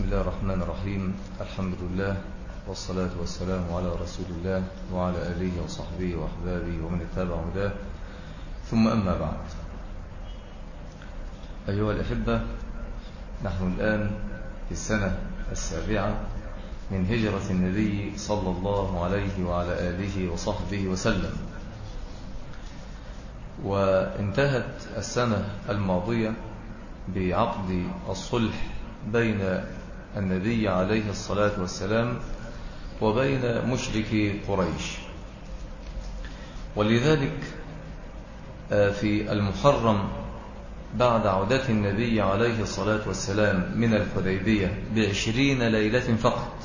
بسم الله الرحمن الرحيم. الحمد لله والصلاة والسلام على رسول الله وعلى آله وصحبه وأحبابه ومن اتبع هداه. ثم أما بعد. أيها الأحبة نحن الآن في السنة السابعة من هجرة النبي صلى الله عليه وعلى آله وصحبه وسلم. وانتهت السنة الماضية بعقد الصلح بين النبي عليه الصلاة والسلام وبين مشركي قريش. ولذلك في المحرم بعد عودة النبي عليه الصلاة والسلام من الحديبية بعشرين ليلة فقط.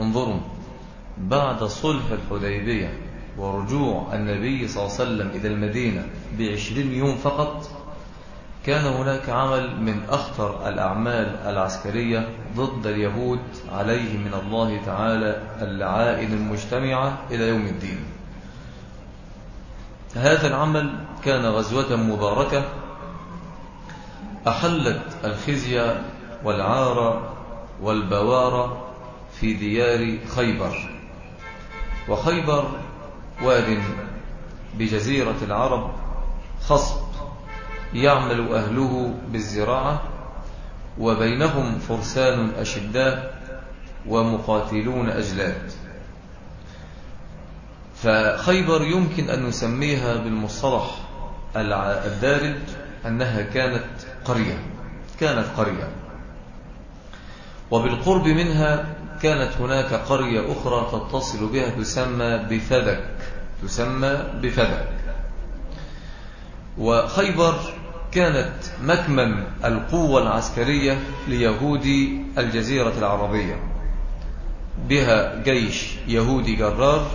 انظروا بعد صلح الحديبية ورجوع النبي صلى الله عليه وسلم إلى المدينة بعشرين يوم فقط كان هناك عمل من أخطر الأعمال العسكرية ضد اليهود عليه من الله تعالى اللعائن المجتمعة إلى يوم الدين. هذا العمل كان غزوة مباركة أحلت الخزي والعار والبوار في ديار خيبر. وخيبر واد بجزيرة العرب خصب يعمل أهله بالزراعة وبينهم فرسان أشداء ومقاتلون أجلاد. فخيبر يمكن أن نسميها بالمصطلح الدارج أنها كانت قرية كانت قرية. وبالقرب منها كانت هناك قرية أخرى تتصل بها تسمى بفدك تسمى بفدك. وخيبر كانت مكمن القوة العسكرية ليهود الجزيرة العربية. بها جيش يهودي جرار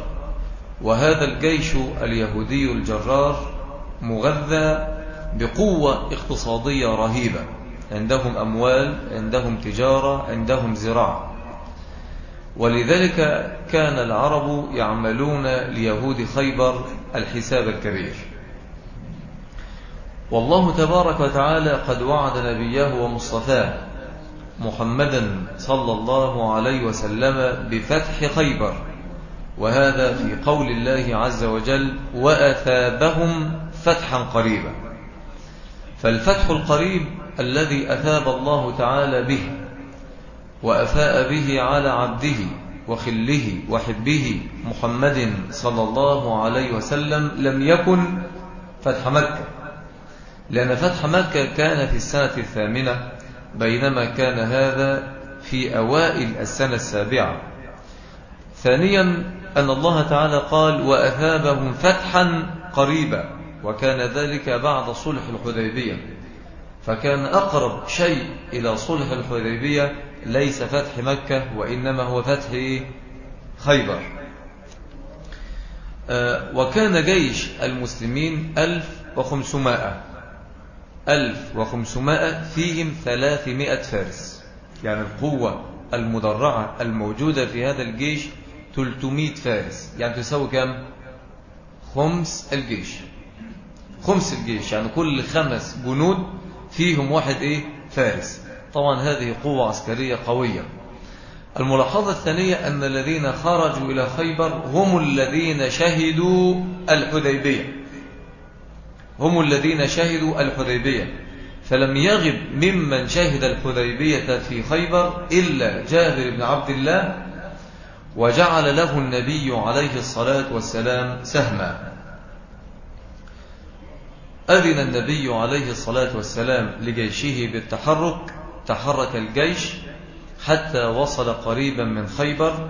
وهذا الجيش اليهودي الجرار مغذى بقوة اقتصادية رهيبة. عندهم أموال عندهم تجارة عندهم زراعة. ولذلك كان العرب يعملون ليهود خيبر الحساب الكبير. والله تبارك وتعالى قد وعد نبيه ومصطفاه محمدا صلى الله عليه وسلم بفتح خيبر وهذا في قول الله عز وجل وأثابهم فتحا قريبا فالفتح القريب الذي أثاب الله تعالى به وأفاء به على عبده وخله وحبه محمد صلى الله عليه وسلم لم يكن فتح مكة. لأن فتح مكة كان في السنة الثامنة بينما كان هذا في أوائل السنة السابعة. ثانيا أن الله تعالى قال وأثابهم فتحا قريبا وكان ذلك بعد صلح الحديبية. فكان أقرب شيء إلى صلح الحديبية ليس فتح مكة وإنما هو فتح خيبر. وكان جيش المسلمين ألف وخمسمائة ألف وخمسمائة فيهم ثلاثمائة فارس. يعني القوة المدرعة الموجودة في هذا الجيش تلتمائة فارس. يعني تساوي كم خمس الجيش. خمس الجيش يعني كل خمس جنود فيهم واحد إيه؟ فارس. طبعا هذه قوة عسكرية قوية. الملاحظة الثانية أن الذين خرجوا إلى خيبر هم الذين شهدوا الحديبية. هم الذين شهدوا الحديبية. فلم يغب ممن شهد الحديبية في خيبر إلا جابر بن عبد الله وجعل له النبي عليه الصلاة والسلام سهما. أذن النبي عليه الصلاة والسلام لجيشه بالتحرك تحرك الجيش حتى وصل قريبا من خيبر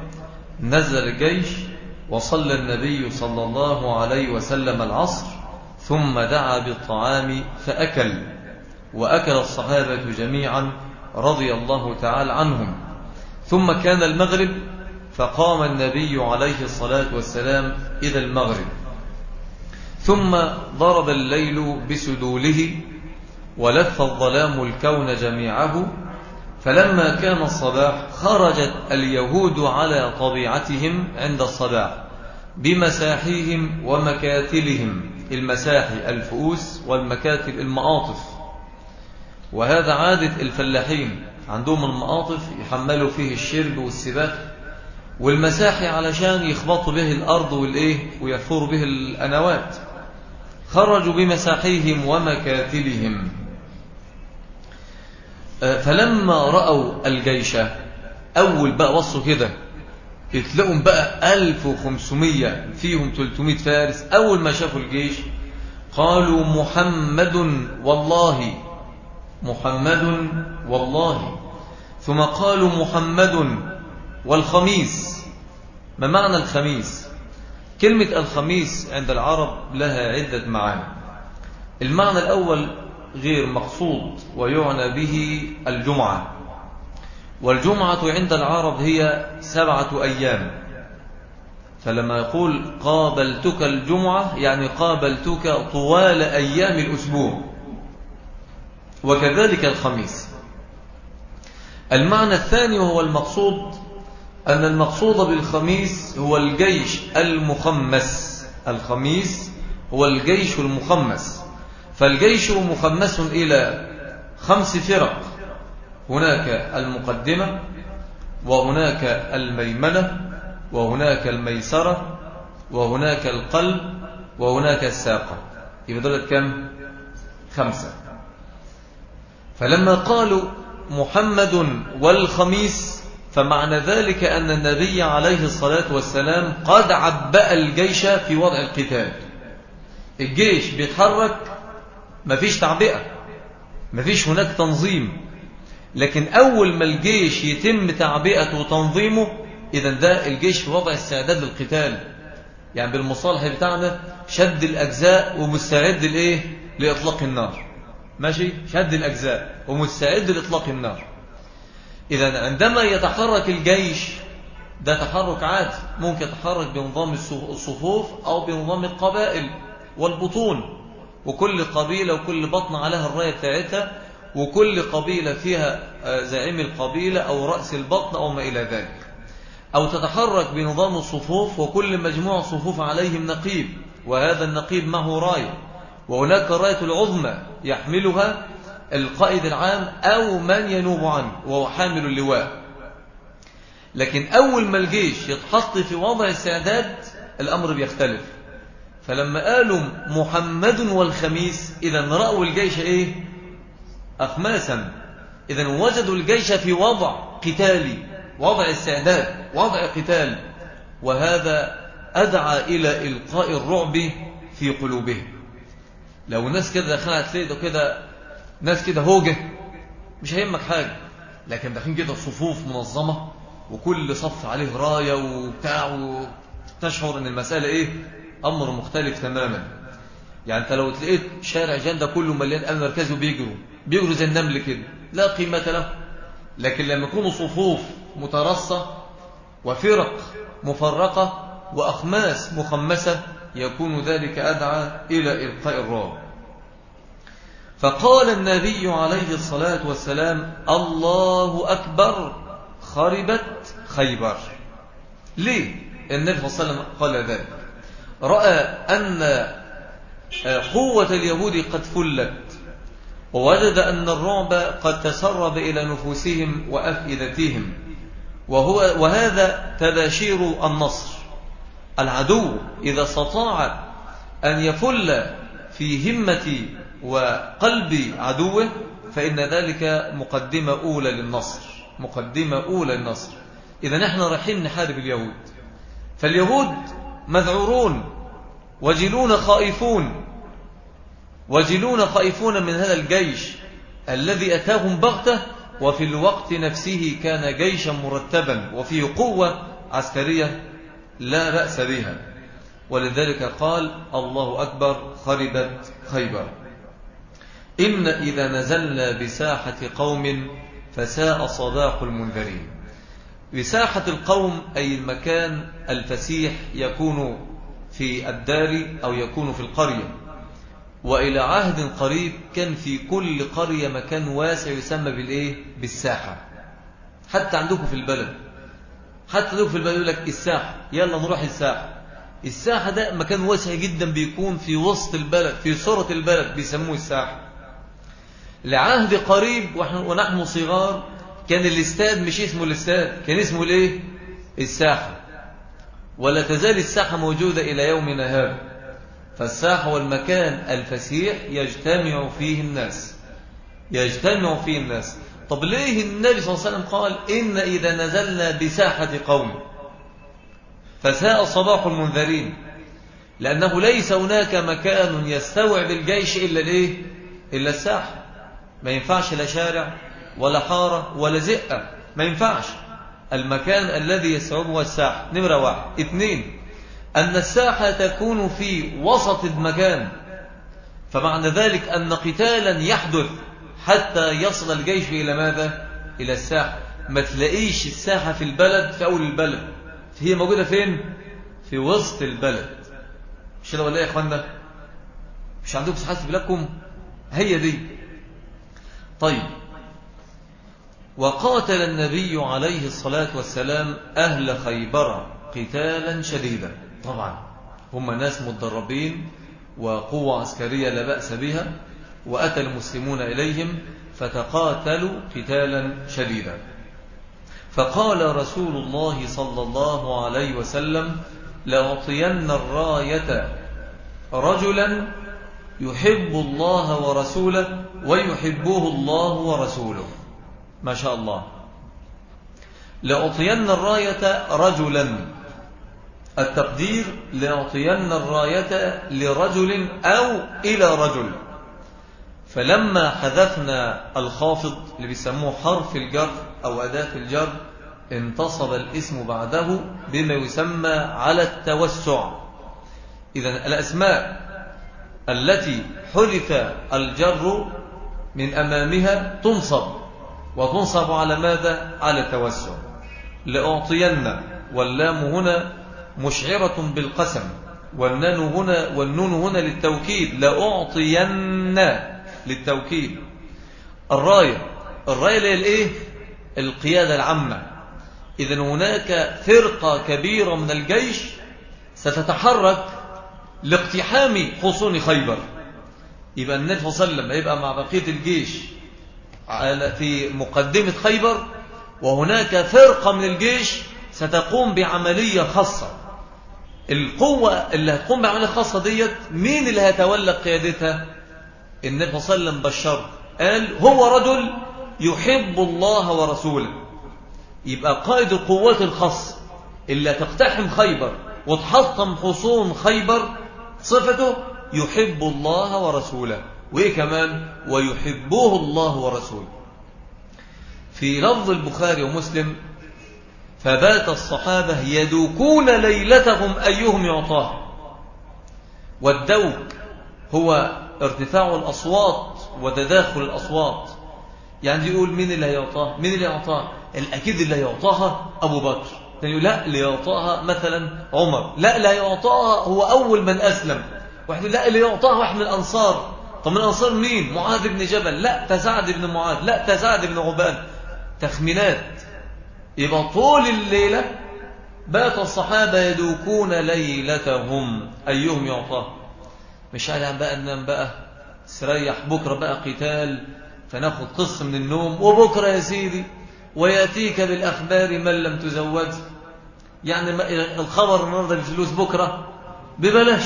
نزل الجيش وصلى النبي صلى الله عليه وسلم العصر ثم دعا بالطعام فأكل وأكل الصحابة جميعا رضي الله تعالى عنهم. ثم كان المغرب فقام النبي عليه الصلاة والسلام إلى المغرب. ثم ضرب الليل بسدوله ولف الظلام الكون جميعه فلما كان الصباح خرجت اليهود على طبيعتهم عند الصباح بمساحيهم ومكاتلهم. المساحي الفؤوس والمكاتل المعاطف وهذا عادة الفلاحين عندهم المقاطف يحملوا فيه الشرب والسباق والمساحي علشان يخبطوا به الأرض والإيه ويحفروا به الأنوات. خرجوا بمساحيهم ومكاتلهم آه، فلما رأوا الجيش أول بقى بصوا كده يتلاقوا بقى 1500 فيهم 300 فارس. أول ما شافوا الجيش قالوا محمد والله محمد والله. ثم قالوا محمد والخميس. ما معنى الخميس؟ كلمة الخميس عند العرب لها عدة معاني. المعنى الأول غير مقصود ويعنى به الجمعة. والجمعة عند العرب هي سبعة أيام. فلما يقول قابلتك الجمعة يعني قابلتك طوال أيام الأسبوع. وكذلك الخميس. المعنى الثاني وهو المقصود أن المقصود بالخميس هو الجيش المخمس. الخميس هو الجيش المخمس. فالجيش مخمس إلى خمس فرق. هناك المقدمة وهناك الميمنة وهناك الميسرة وهناك القلب وهناك الساقة. يبقى دولت كم؟ خمسة. فلما قالوا محمد والخميس فمعنى ذلك أن النبي عليه الصلاة والسلام قد عبأ الجيش في وضع القتال. الجيش بيتحرك مفيش تعبئة مفيش هناك تنظيم. لكن أول ما الجيش يتم تعبئته وتنظيمه إذا ده الجيش في وضع استعداد للقتال. يعني بالمصالح بتاعنا شد الأجزاء ومستعد لإيه؟ لإطلاق النار. ماشي؟ شد الأجزاء ومستعد لإطلاق النار. إذا عندما يتحرك الجيش ده تحرك عادي ممكن يتحرك بنظام الصفوف أو بنظام القبائل والبطون. وكل قبيلة وكل بطن عليها الراية بتاعتها وكل قبيلة فيها آه، زعيم القبيلة أو رأس البطن أو ما إلى ذلك. أو تتحرك بنظام الصفوف وكل مجموعة صفوف عليهم نقيب. وهذا النقيب معه راية وهناك راية العظمى يحملها القائد العام أو من ينوب عنه وهو حامل اللواء. لكن أول ما الجيش يتحط في وضع استعداد الأمر بيختلف. فلما قالوا محمد والخميس إذا رأوا الجيش إيه؟ أخماسا إذا وجدوا الجيش في وضع قتالي وضع استعداد وضع قتال. وهذا أدعى إلى إلقاء الرعب في قلوبهم. لو الناس كده دخلت تلاقي كده ناس كده هوجة مش هيهمك حاجة. لكن داخلين كده صفوف منظمة وكل صف عليه راية وبتاع وتشعر إن المسألة إيه؟ أمر مختلف تماما. يعني انت لو تلاقيت شارع جندة كله مليان امن مركزي وبيجروا بيجروا زي النمل كده لا قيمة له. لكن لما يكونوا صفوف مترصة وفرق مفرقة وأخماس مخمسة يكون ذلك أدعى إلى إلقاء الرعب فقال النبي عليه الصلاة والسلام الله أكبر خربت خيبر. ليه؟ النبي صلى الله عليه وسلم قال ذلك. رأى أن قوة اليهود قد فلت. ووجد أن الرعب قد تسرب إلى نفوسهم وأفئدتهم. وهو وهذا تباشير النصر. العدو إذا استطاع أن يفل في همة وقلب عدوه فإن ذلك مقدمة أولى للنصر. مقدمة أولى للنصر. إذا نحن رايحين نحارب اليهود. فاليهود مذعورون وجلون خائفون. وجلون خائفون من هذا الجيش الذي أتاهم بغتة وفي الوقت نفسه كان جيشا مرتبا وفيه قوة عسكرية لا بأس بها. ولذلك قال الله أكبر خربت خيبر. إن إذا نزلنا بساحة قوم فساء صباح المنذرين. بساحة القوم أي المكان الفسيح يكون في الدار أو يكون في القرية. وإلى عهد قريب كان في كل قرية مكان واسع يسمى بالإيه؟ بالساحة. حتى عندكم في البلد. حتى عندكم في البلد يقول لك الساحة. يلا نروح الساحة. الساحة ده مكان واسع جدا بيكون في وسط البلد في صورة البلد بيسموه الساحة. لعهد قريب ونحن صغار كان الاستاد مش اسمه الاستاد كان اسمه الإيه؟ الساحة. ولا تزال الساحة موجودة إلى يومنا هذا. فالساحة والمكان الفسيح يجتمع فيه الناس. يجتمع فيه الناس. طب ليه النبي صلى الله عليه وسلم قال إن إذا نزلنا بساحة قوم؟ فساء صباح المنذرين. لأنه ليس هناك مكان يستوعب الجيش إلا الإيه؟ إلا الساحة. ما ينفعش لا شارع ولا حارة ولا زئة ما ينفعش. المكان الذي يستوعبه الساحة. نمرة واحد. اثنين أن الساحة تكون في وسط المكان فمعنى ذلك أن قتالا يحدث حتى يصل الجيش إلى ماذا؟ إلى الساحة ما تلاقيش الساحة في البلد في أول البلد هي موجودة فين؟ في وسط البلد مش ولا إيه يا اخوانا؟ مش عندكم ساحات في بلادكم؟ هي دي طيب وقاتل النبي عليه الصلاة والسلام أهل خيبر قتالا شديدا طبعا. هم ناس متدربين وقوة عسكرية لا بأس بها وأتى المسلمون إليهم فتقاتلوا قتالا شديدا. فقال رسول الله صلى الله عليه وسلم لأعطين الراية رجلا يحب الله ورسوله ويحبه الله ورسوله. ما شاء الله. لأعطين الراية رجلا التقدير لأعطين الراية لرجل أو إلى رجل. فلما حذفنا الخافض اللي بيسموه حرف الجر أو أداة الجر انتصب الاسم بعده بما يسمى على التوسع. إذا الأسماء التي حذف الجر من أمامها تنصب. وتنصب على ماذا؟ على التوسع. لأعطين واللام هنا مشعرة بالقسم والنون هنا والنون هنا للتوكيد لأعطين للتوكيد. الراية الراية اللي الإيه؟ القيادة العامة. إذا هناك فرقة كبيرة من الجيش ستتحرك لاقتحام حصون خيبر. يبقى النبي صلى الله عليه وسلم يبقى مع بقية الجيش في مقدمة خيبر وهناك فرقة من الجيش ستقوم بعملية خاصة. القوة اللي هتقوم بعملية خاصة ديت مين اللي هيتولى قيادتها؟ النبي صلى الله عليه وسلم بشر. قال هو رجل يحب الله ورسوله. يبقى قائد القوات الخاصة اللي هتقتحم خيبر وتحطم حصون خيبر صفته يحب الله ورسوله. وإيه كمان؟ ويحبه الله ورسوله. في لفظ البخاري ومسلم فبات الصحابة يدوكون ليلتهم أيهم يعطاه. والدوك هو ارتفاع الأصوات وتداخل الأصوات. يعني يقول مين اللي هيعطاه؟ مين اللي يعطاه الأكيد اللي هيعطاها أبو بكر. يقول لا اللي يعطاها مثلا عمر. لا لا يعطاها هو أول من أسلم. واحد لا اللي يعطاها واحد من الأنصار. طب من الأنصار مين؟ معاذ بن جبل. لا تسعد بن معاذ. لا تسعد بن عباد. تخمينات. يبقى طول الليلة بات الصحابة يدوكون ليلتهم. أيهم يعطاه مش قال بقى ننام بقى سريح بكرة بقى قتال فناخد قص من النوم وبكرة يا سيدي ويأتيك بالأخبار من لم تزوج. يعني الخبر النهارده الفلوس بكرة؟ ببلاش.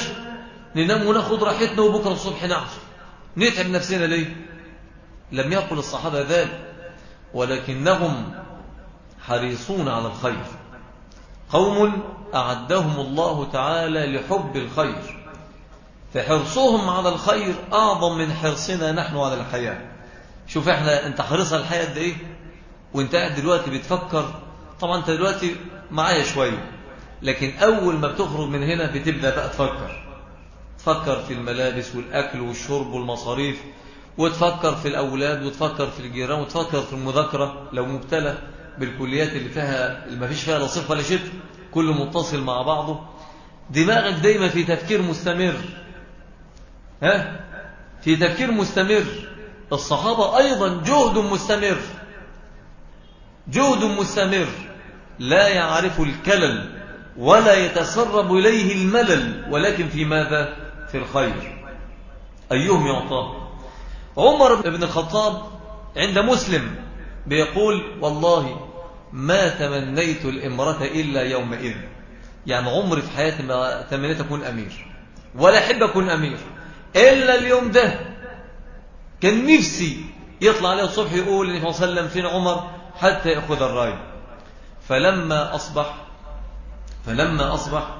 ننام وناخد راحتنا وبكرة الصبح نعصر نتعب نفسنا ليه؟ لم يقل الصحابة ذلك ولكنهم حريصون على الخير. قوم أعدهم الله تعالى لحب الخير. فحرصهم على الخير أعظم من حرصنا نحن على الحياة. شوف إحنا أنت حريص على الحياة قد إيه؟ وأنت قاعد دلوقتي بتفكر طبعا أنت دلوقتي معايا شوية لكن أول ما بتخرج من هنا بتبدأ بقى تفكر. تفكر في الملابس والأكل والشرب والمصاريف وتفكر في الأولاد وتفكر في الجيران وتفكر في المذاكرة لو مبتلى. بالكليات اللي فيها اللي ما فيش فيها لا صيف ولا شتاء كله متصل مع بعضه. دماغك دايما في تفكير مستمر. ها؟ في تفكير مستمر. الصحابة أيضا جهد مستمر. جهد مستمر. لا يعرف الكلل ولا يتسرب إليه الملل ولكن في ماذا؟ في الخير. أيهم يعطاه عمر بن الخطاب عند مسلم بيقول والله ما تمنيت الإمرة إلا يومئذ. يعني عمري في حياتي ما تمنيت أكون أمير. ولا أحب أكون أمير. إلا اليوم ده. كان نفسي يطلع عليه الصبح يقول النبي صلى الله عليه وسلم فين عمر؟ حتى يأخذ الراي. فلما أصبح فلما أصبح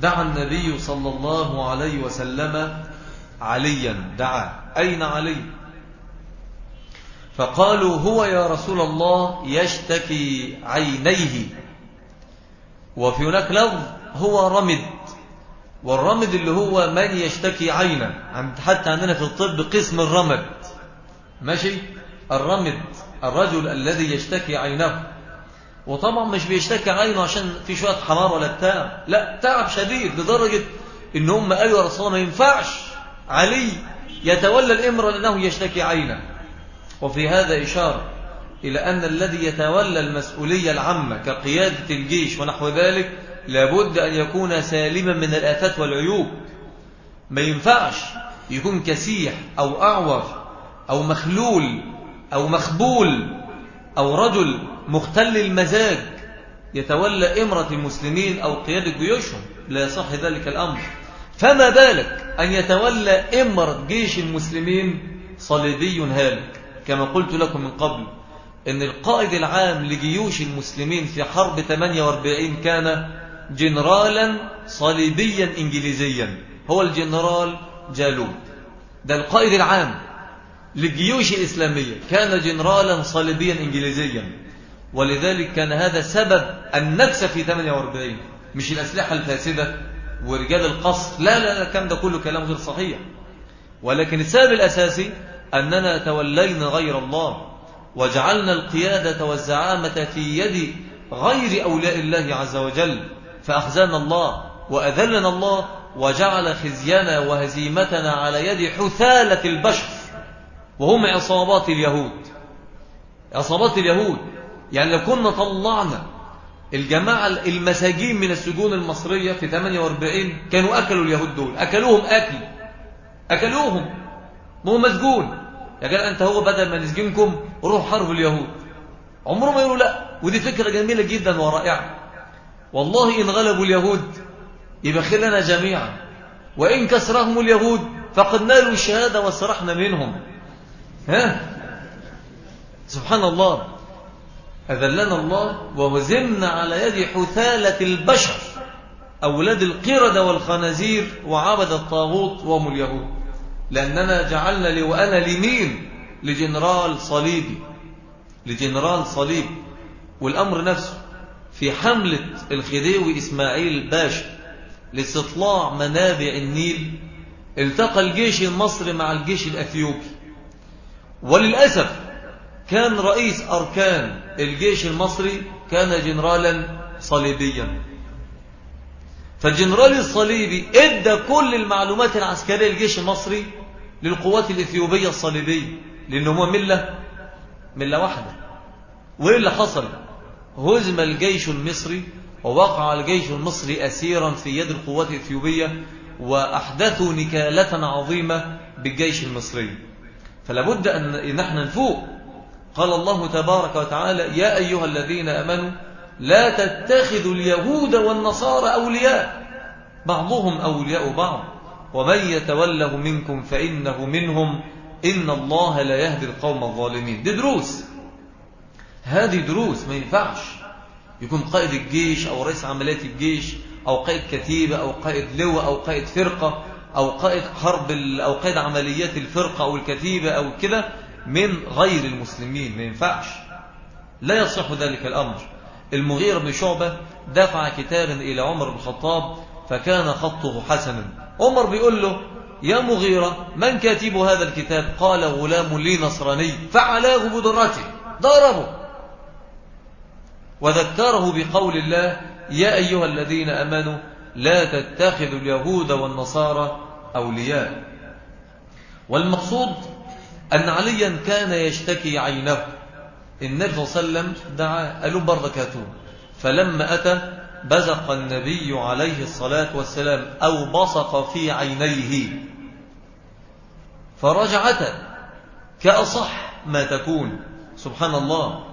دعا النبي صلى الله عليه وسلم عليا. دعا. أين علي؟ فقالوا هو يا رسول الله يشتكي عينيه. وفي هناك لفظ هو رمد. والرمد اللي هو من يشتكي عينه حتى عندنا في الطب قسم الرمد. ماشي؟ الرمد الرجل الذي يشتكي عينه. وطبعا مش بيشتكي عينه عشان في شوية حمار ولا بتاع. لا تعب شديد لدرجة إن هم قالوا يا رسول الله ما ينفعش علي يتولى الإمر لأنه يشتكي عينه. وفي هذا إشارة إلى أن الذي يتولى المسؤولية العامة كقيادة الجيش ونحو ذلك لابد أن يكون سالما من الآفات والعيوب. ما ينفعش يكون كسيح أو أعور أو مخلول أو مخبول أو رجل مختل المزاج يتولى إمرة المسلمين أو قيادة جيوشهم. لا يصح ذلك الأمر. فما بالك أن يتولى إمرة جيش المسلمين صليبي هالك؟ كما قلت لكم من قبل إن القائد العام لجيوش المسلمين في حرب 48 كان جنرالا صليبيا انجليزيا هو الجنرال جالوت ده القائد العام للجيوش الإسلامية كان جنرالا صليبيا انجليزيا. ولذلك كان هذا سبب النكسة في 48 مش الأسلحة الفاسدة ورجال القصر لا لا لا كان ده كله كلام غير صحيح. ولكن السبب الأساسي أننا تولينا غير الله وجعلنا القيادة والزعامة في يد غير أولاء الله عز وجل فأخزانا الله وأذلنا الله وجعل خزينا وهزيمتنا على يد حثالة البشر وهم عصابات اليهود. عصابات اليهود يعني لو كنا طلعنا الجماعة المساجين من السجون المصرية في 48 كانوا أكلوا اليهود دول أكلوهم أكل أكلوهم ما هو مسجون. يا جماعة أنت هو بدل ما نسجنكم روح حرب اليهود. عمرهم ما يقولوا لا. ودي فكرة جميلة جدا ورائعة. والله إن غلبوا اليهود يبقى جميعا. وإن كسرهم اليهود فقد نالوا الشهادة وسرحنا منهم. ها؟ سبحان الله. أذلنا الله ووزمنا على يد حثالة البشر. أولاد القردة والخنازير وعبد الطاغوت وهم اليهود. لأننا جعلنا لواءنا لمين؟ لجنرال صليبي. لجنرال صليبي والأمر نفسه في حملة الخديوي إسماعيل باشا لاستطلاع منابع النيل التقى الجيش المصري مع الجيش الأثيوبي. وللأسف كان رئيس أركان الجيش المصري كان جنرالا صليبيا. فالجنرال الصليبي إدى كل المعلومات العسكرية للجيش المصري للقوات الإثيوبية الصليبية لأنه هو ملة ملة واحدة. وإيه اللي حصل؟ هزم الجيش المصري ووقع الجيش المصري أسيرا في يد القوات الإثيوبية وأحدثوا نكالة عظيمة بالجيش المصري. فلا بد أن نحن نفوق. قال الله تبارك وتعالى يا أيها الذين أمنوا لا تتخذوا اليهود والنصارى أولياء. بعضهم أولياء بعض. ومن يتوله منكم فإنه منهم إن الله لا يهدي القوم الظالمين. دي دروس. هذه دروس ما ينفعش يكون قائد الجيش أو رئيس عمليات الجيش أو قائد كتيبة أو قائد لواء أو قائد فرقة أو قائد حرب أو قائد عمليات الفرقة أو الكتيبة أو كده من غير المسلمين. ما ينفعش. لا يصح ذلك الأمر. المغير بن شعبة دفع كتابا إلى عمر بن الخطاب فكان خطه حسنا. عمر بيقول له يا مغيرة من كاتب هذا الكتاب قال غلام لي نصراني. فعلاه بدرته ضربه وذكره بقول الله يا أيها الذين أمنوا لا تتخذوا اليهود والنصارى أولياء. والمقصود أن عليا كان يشتكي عينه. النبي صلى الله عليه وسلم دعا قالوا بركاته فلما أتى بزق النبي عليه الصلاة والسلام أو بصق في عينيه. فرجعتا كأصح ما تكون سبحان الله.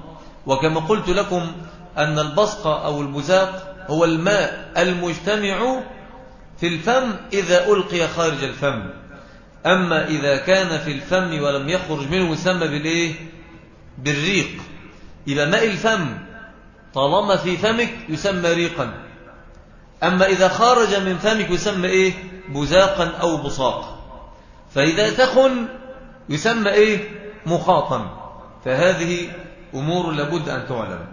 وكما قلت لكم أن البصق أو البزاق هو الماء المجتمع في الفم إذا ألقي خارج الفم. أما إذا كان في الفم ولم يخرج منه يسمى بالإيه؟ بالريق. يبقى ماء الفم طالما في فمك يسمى ريقا. أما إذا خرج من فمك يسمى إيه؟ بزاقا أو بصاقا فإذا تخن يسمى إيه؟ مخاطا. فهذه أمور لابد أن تعلم.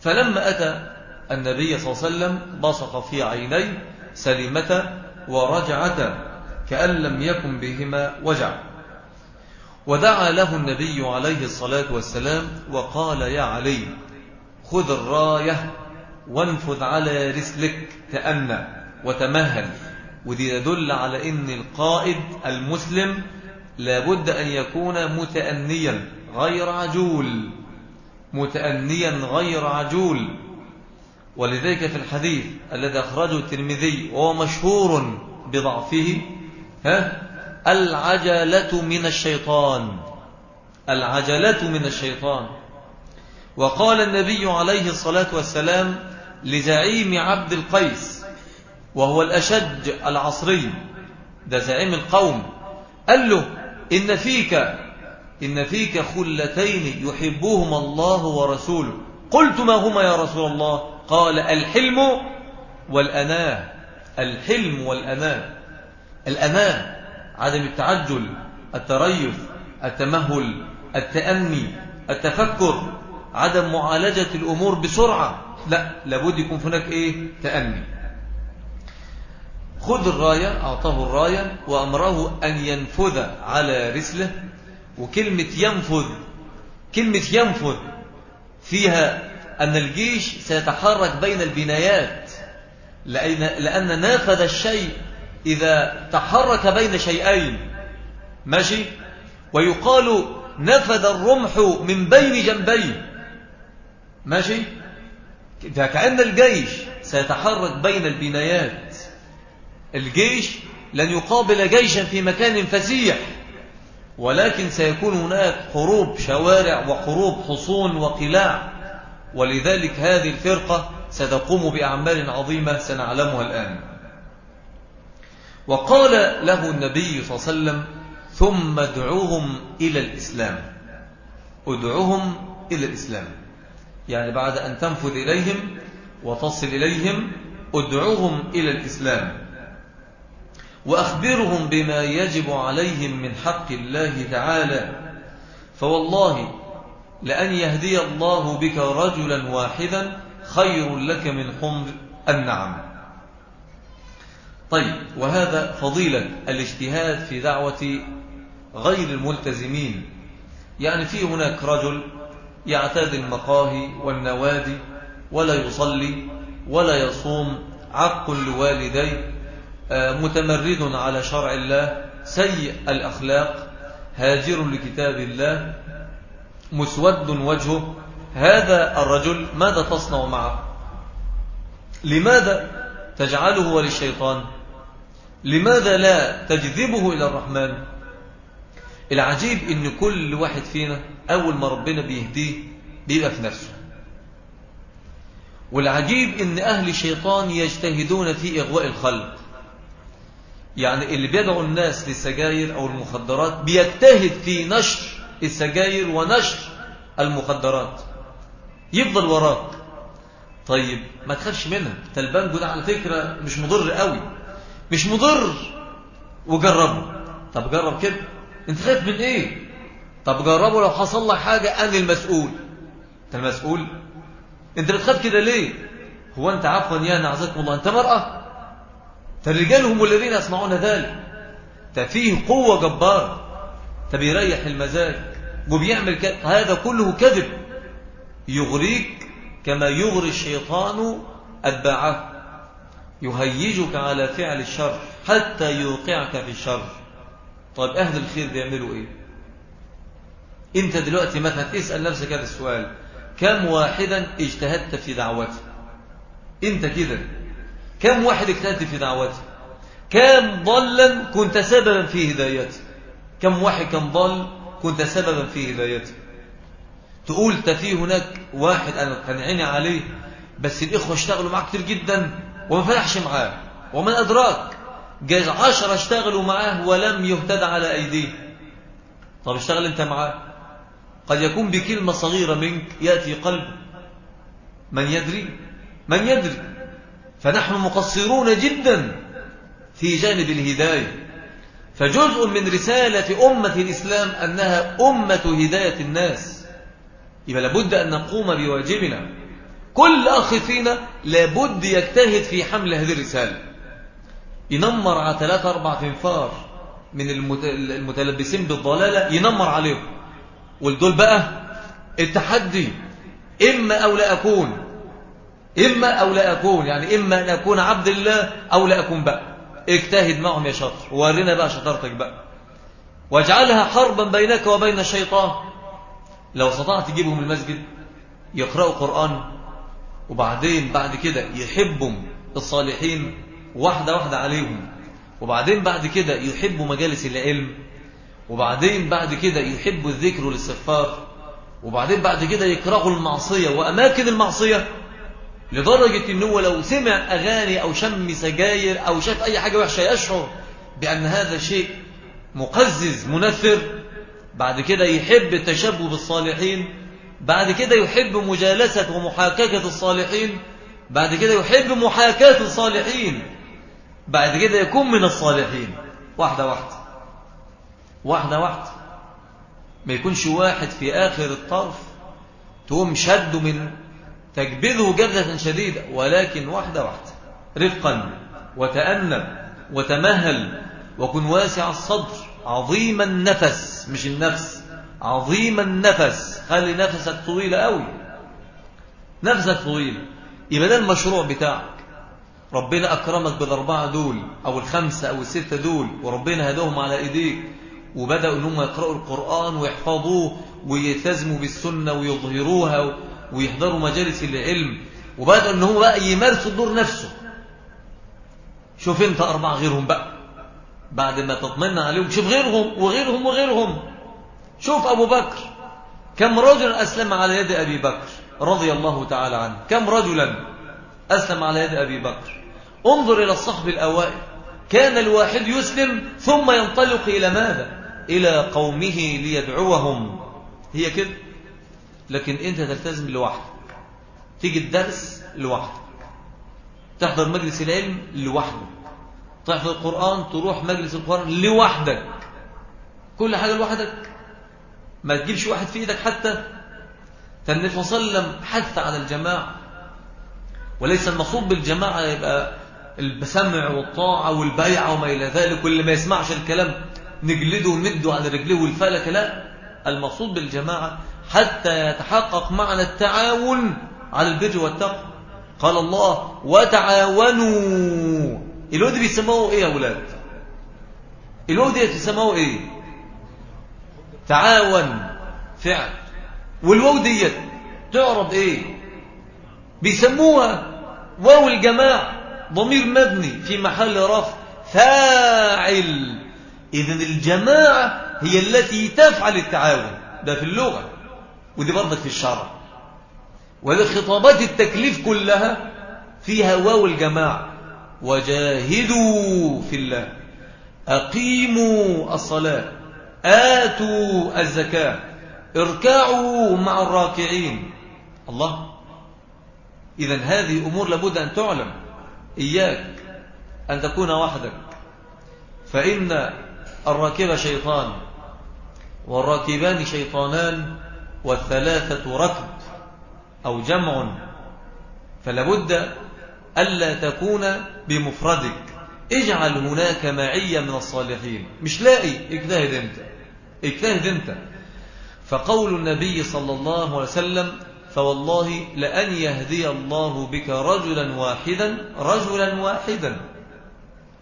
فلما أتى النبي صلى الله عليه وسلم بصق في عينيه سلمة ورجعتا كأن لم يكن بهما وجع. ودعا له النبي عليه الصلاة والسلام وقال يا علي خذ الراية وانفذ على رسلك تأنى وتمهل. ودي يدل على إن القائد المسلم لابد أن يكون متأنيا غير عجول. متأنيا غير عجول. ولذلك في الحديث الذي أخرجه الترمذي وهو مشهور بضعفه ها؟ العجلة من الشيطان. العجلة من الشيطان. وقال النبي عليه الصلاة والسلام لزعيم عبد القيس وهو الأشج العصري ده زعيم القوم قال له إن فيك إن فيك خلتين يحبهما الله ورسوله. قلت ما هما يا رسول الله؟ قال الحلم والأناة. الحلم والأناة. الأناة. عدم التعجل التريث التمهل التأني التفكر عدم معالجة الأمور بسرعة. لا لابد يكون هناك إيه؟ تأني. خذ الراية أعطاه الراية وأمره أن ينفذ على رسله. وكلمة ينفذ كلمة ينفذ فيها أن الجيش سيتحرك بين البنايات لأن, نافذ الشيء إذا تحرك بين شيئين ماشي؟ ويقال نفذ الرمح من بين جنبيه ماشي؟ فكأن الجيش سيتحرك بين البنايات. الجيش لن يقابل جيشا في مكان فسيح ولكن سيكون هناك حروب شوارع وحروب حصون وقلاع. ولذلك هذه الفرقة ستقوم بأعمال عظيمة سنعلمها الآن. وقال له النبي صلى الله عليه وسلم ثم ادعوهم إلى الإسلام. ادعوهم إلى الإسلام. يعني بعد أن تنفذ إليهم وتصل إليهم ادعوهم إلى الإسلام. وأخبرهم بما يجب عليهم من حق الله تعالى. فوالله لأن يهدي الله بك رجلا واحدا خير لك من حمر النعم. طيب وهذا فضيلة الاجتهاد في دعوة غير الملتزمين. يعني في هناك رجل يعتاد المقاهي والنوادي ولا يصلي ولا يصوم عق لوالديه متمرد على شرع الله سيء الأخلاق هاجر لكتاب الله مسود وجهه. هذا الرجل ماذا تصنع معه؟ لماذا تجعله وللشيطان لماذا لا تجذبه إلى الرحمن؟ العجيب إن كل واحد فينا أول ما ربنا بيهديه بيبقى في نفسه. والعجيب إن أهل الشيطان يجتهدون في إغواء الخلق. يعني اللي بيدعو الناس للسجاير أو المخدرات بيجتهد في نشر السجاير ونشر المخدرات. يفضل وراك. طيب ما تخافش منها. البانجو ده على فكرة مش مضر قوي. مش مضر. وجربه طب جرب كده. انت خايف من إيه؟ طب جربه لو حصل لك حاجة أنا المسؤول. انت المسؤول. انت بتخاف كده ليه؟ هو انت عفوا يا نعزكم الله انت مرأة. فالرجال هم الذين يصنعون ذلك. ففيه قوة جبارة. فبيريح المزاج. وبيعمل كذب هذا كله كذب. يغريك كما يغري الشيطان أتباعه. يهيجك على فعل الشر حتى يوقعك في الشر. طيب أهل الخير بيعملوا إيه؟ أنت دلوقتي مثلا اسأل نفسك هذا السؤال. كم واحدا اجتهدت في دعوته أنت كده. كم واحد اجتهد في دعوته كم ضلا كنت سببا في هدايته كم واحد كان ضل كنت سببا في هدايته تقول تفي هناك واحد أنا كان عيني عليه بس الإخوة اشتغلوا معاه كتير جدا. وما فلحش معاه. ومن أدراك؟ جاز عشر اشتغلوا معاه ولم يهتد على أيديه. طب اشتغل أنت معاه. قد يكون بكلمة صغيرة منك يأتي قلبه من يدري؟ من يدري. فنحن مقصرون جدا في جانب الهداية. فجزء من رسالة أمة الإسلام أنها أمة هداية الناس. يبقى لابد أن نقوم بواجبنا. كل أخ فينا لابد يجتهد في حمل هذه الرسالة. ينمر على ثلاثة أربع تنفار من المتلبسين بالضلالة ينمر عليهم. والدول بقى التحدي إما أو لا أكون إما أو لا أكون يعني إما أن أكون عبد الله أو لا أكون بقى. اجتهد معهم يا شاطر ورنا بقى شطارتك بقى. واجعلها حربا بينك وبين الشيطان. لو استطعت تجيبهم المسجد يقرأوا قرآن وبعدين بعد كده يحبوا الصالحين واحدة واحدة عليهم. وبعدين بعد كده يحبوا مجالس العلم. وبعدين بعد كده يحبوا الذكر والاستغفار. وبعدين بعد كده يكرهوا المعصية وأماكن المعصية. لدرجة أنه لو سمع أغاني أو شم سجاير أو شاف أي حاجة وحشة يشعر بأن هذا شيء مقزز منفر. بعد كده يحب التشبه بالصالحين بعد كده يحب مجالسة ومحاكاة الصالحين. بعد كده يحب محاكاة الصالحين. بعد كده يكون من الصالحين. واحدة واحدة. واحدة واحدة. ما يكونش واحد في آخر الطرف. تقوم شد من تجبذه جبذة شديدة. ولكن واحدة واحدة. رفقا وتأنب وتمهل. وكن واسع الصدر. عظيم النفس. مش النفس. عظيم النفس. خلي نفسك طويلة قوي نفسك طويلة. يبقى ده المشروع بتاعك. ربنا أكرمك بالأربعة دول أو الخمسة أو الستة دول وربنا هداهم على إيديك. وبدأوا أنهم يقرأوا القرآن ويحفظوه ويلتزموا بالسنة ويظهروها ويحضروا مجالس العلم. وبدأوا أنهم بقى يمارسوا الدور نفسه. شوف أنت أربعة غيرهم بقى. بعد ما تطمن عليهم شوف غيرهم وغيرهم وغيرهم. شوف أبو بكر كم رجل أسلم على يد أبي بكر رضي الله تعالى عنه. كم رجلا أسلم على يد أبي بكر. انظر إلى الصحب الأوائل. كان الواحد يسلم ثم ينطلق إلى ماذا؟ إلى قومه ليدعوهم. هي كده. لكن أنت تلتزم لوحدك تيجي الدرس لوحدك. تحضر مجلس العلم لوحدك. تحفظ القرآن تروح مجلس القرآن لوحدك. كل حاجة لوحدك. ما تجيبش واحد في إيدك حتى فالنبي صلى الله عليه وسلم حث على الجماعة. وليس المقصود بالجماعة يبقى السمع والطاعة والبيعة وما إلى ذلك واللي ما يسمعش الكلام نجلده ونده على رجليه والفلك لا. المقصود بالجماعة حتى يتحقق معنى التعاون على البر والتقوى. قال الله وتعاونوا. الواد بيسموه إيه يا ولاد؟ الواد دي بيسموه إيه؟ تعاون فعل. والواو ديت تعرض إيه؟ بيسموها واو الجماعة ضمير مبني في محل رفع فاعل. إذا الجماعة هي التي تفعل التعاون. ده في اللغة ودي برضك في الشرع. ولخطابات التكليف كلها فيها واو الجماعة. وجاهدوا في الله أقيموا الصلاة. آتوا الزكاة اركعوا مع الراكعين. الله إذا هذه أمور لابد أن تعلم. إياك أن تكون وحدك. فإن الراكب شيطان والراكبان شيطانان والثلاثة ركب أو جمع. فلابد ألا تكون بمفردك. اجعل هناك معية من الصالحين. مش لاقي اجتهد انت. اجتهد انت. فقول النبي صلى الله عليه وسلم فوالله لأن يهدي الله بك رجلا واحدا رجلا واحدا.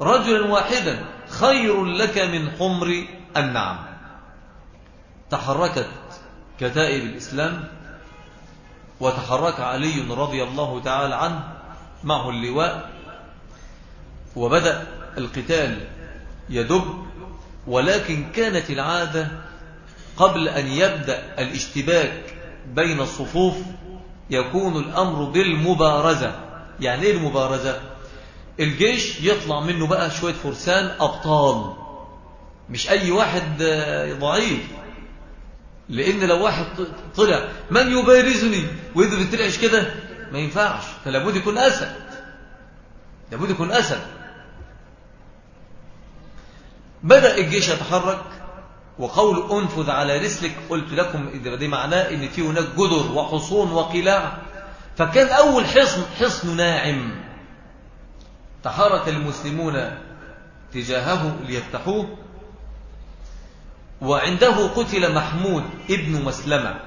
رجلا واحدا. خير لك من حمر النعم. تحركت كتائب الإسلام وتحرك علي رضي الله تعالى عنه معه اللواء وبدأ القتال يدب ولكن كانت العادة قبل أن يبدأ الاشتباك بين الصفوف يكون الأمر بالمبارزة. يعني إيه المبارزة؟ الجيش يطلع منه بقى شوية فرسان أبطال. مش أي واحد ضعيف. لأن لو واحد طلع من يبارزني؟ وإذا بترعش كده ما ينفعش. فلابد يكون أسد. لابد يكون أسد. بدأ الجيش يتحرك وقول أنفذ على رسلك قلت لكم دي معناه إن في هناك جدر وحصون وقلاع. فكان أول حصن حصن ناعم. تحرك المسلمون تجاهه ليفتحوه وعنده قتل محمود ابن مسلمة.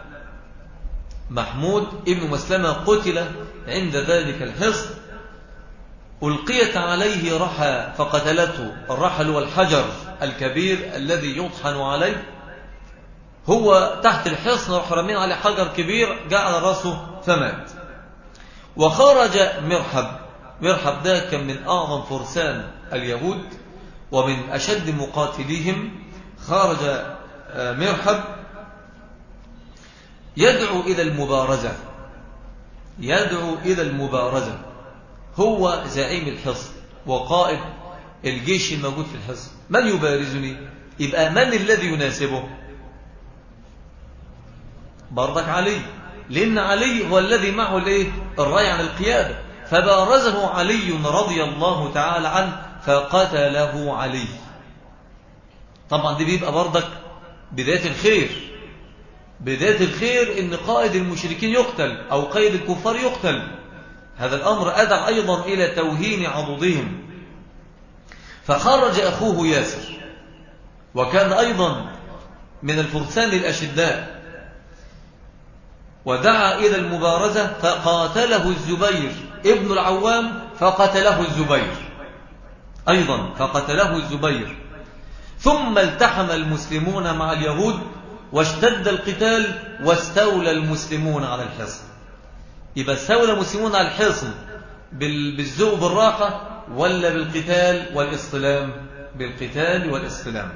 محمود ابن مسلمة قتل عند ذلك الحصن ألقيت عليه رحى فقتلته الرحل والحجر الكبير الذي يطحن عليه. هو تحت الحصن راح رمين عليه حجر كبير جعل رأسه فمات. وخرج مرحب. مرحب ده كان من أعظم فرسان اليهود ومن أشد مقاتليهم. خرج آه، مرحب يدعو إلى المبارزة. يدعو إلى المبارزة. هو زعيم الحصن وقائد الجيش الموجود في الحصن من يبارزني؟ يبقى من الذي يناسبه؟ برضك علي. لأن علي هو الذي معه الإيه؟ الرأي عن القيادة. فبارزه علي رضي الله تعالى عنه فقتله علي. طبعا دي بيبقى برضك بداية الخير. بداية الخير إن قائد المشركين يقتل أو قائد الكفار يقتل. هذا الأمر أدى أيضا إلى توهين عضدهم. فخرج أخوه ياسر وكان أيضا من الفرسان الأشداء. ودعا إلى المبارزة فقاتله الزبير ابن العوام فقتله الزبير. أيضا فقتله الزبير. ثم التحم المسلمون مع اليهود واشتد القتال واستولى المسلمون على الحصن يبقى استولى المسلمون على الحصن بالذوق بالراحة ولا بالقتال والاصطلام بالقتال والاصطلام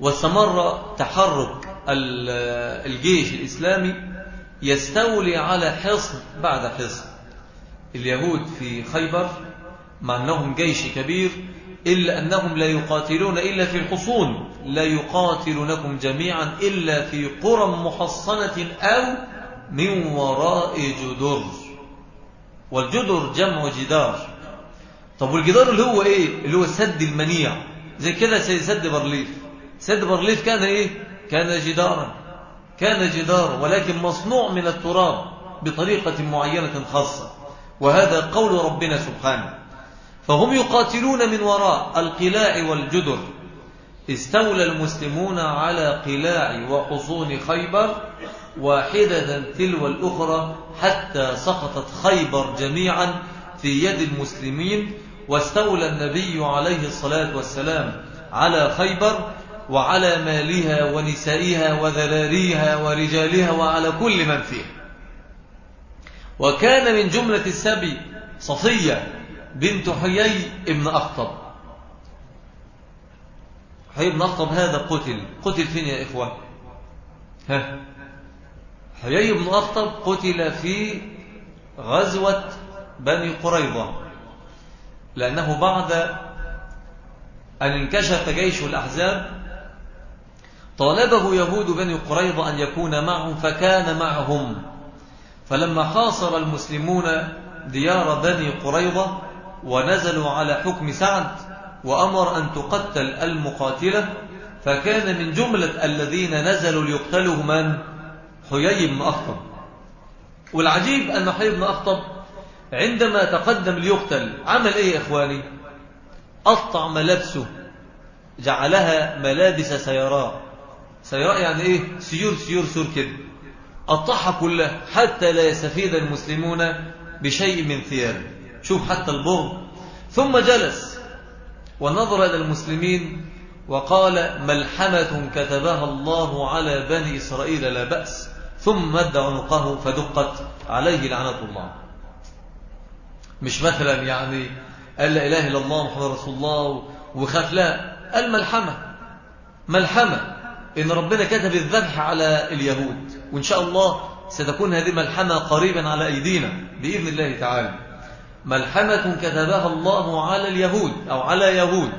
واستمر تحرك الجيش الإسلامي يستولي على حصن بعد حصن. اليهود في خيبر مع أنهم جيش كبير إلا أنهم لا يقاتلون إلا في الحصون لا يقاتلونكم جميعا إلا في قرى محصنة أو من وراء جدر. والجدر جمع جدار. طب والجدار اللي هو إيه؟ اللي هو سد المنيع. زي كده زي سد برليف. سد برليف كان إيه؟ كان جدارا. كان جدارا ولكن مصنوع من التراب بطريقة معينة خاصة. وهذا قول ربنا سبحانه. فهم يقاتلون من وراء القلاع والجدر. استولى المسلمون على قلاع وحصون خيبر. واحدة تلو الأخرى حتى سقطت خيبر جميعا في يد المسلمين واستولى النبي عليه الصلاة والسلام على خيبر وعلى مالها ونسائها وذراريها ورجالها وعلى كل من فيها. وكان من جملة السبي صفية بنت حيي ابن أخطب. حيي ابن أخطب هذا قتل. قتل فين يا إخوة؟ ها؟ حيي بن أخطب قتل في غزوة بني قريظة لأنه بعد أن انكشف جيش الأحزاب طالبه يهود بني قريظة أن يكون معهم فكان معهم. فلما حاصر المسلمون ديار بني قريظة ونزلوا على حكم سعد وأمر أن تقتل المقاتلة فكان من جملة الذين نزلوا ليقتلوا من؟ حيي بن أخطب. والعجيب أن حيي بن أخطب عندما تقدم ليقتل عمل إيه يا إخواني؟ قطع ملابسه. جعلها ملابس سيراء. سيراء يعني إيه؟ سيور سيور سور كده. قطعها كلها حتى لا يستفيد المسلمون بشيء من ثيابه. شوف حتى البغض. ثم جلس ونظر إلى المسلمين وقال ملحمة كتبها الله على بني إسرائيل لا بأس. ثم مد عنقه فدقت عليه لعنة الله. مش مثلا يعني قال لا إله إلا الله محمد رسول الله وخاف لا الملحمة ملحمة. إن ربنا كتب الذبح على اليهود وإن شاء الله ستكون هذه ملحمة قريبا على أيدينا بإذن الله تعالى. ملحمة كتبها الله على اليهود أو على يهود.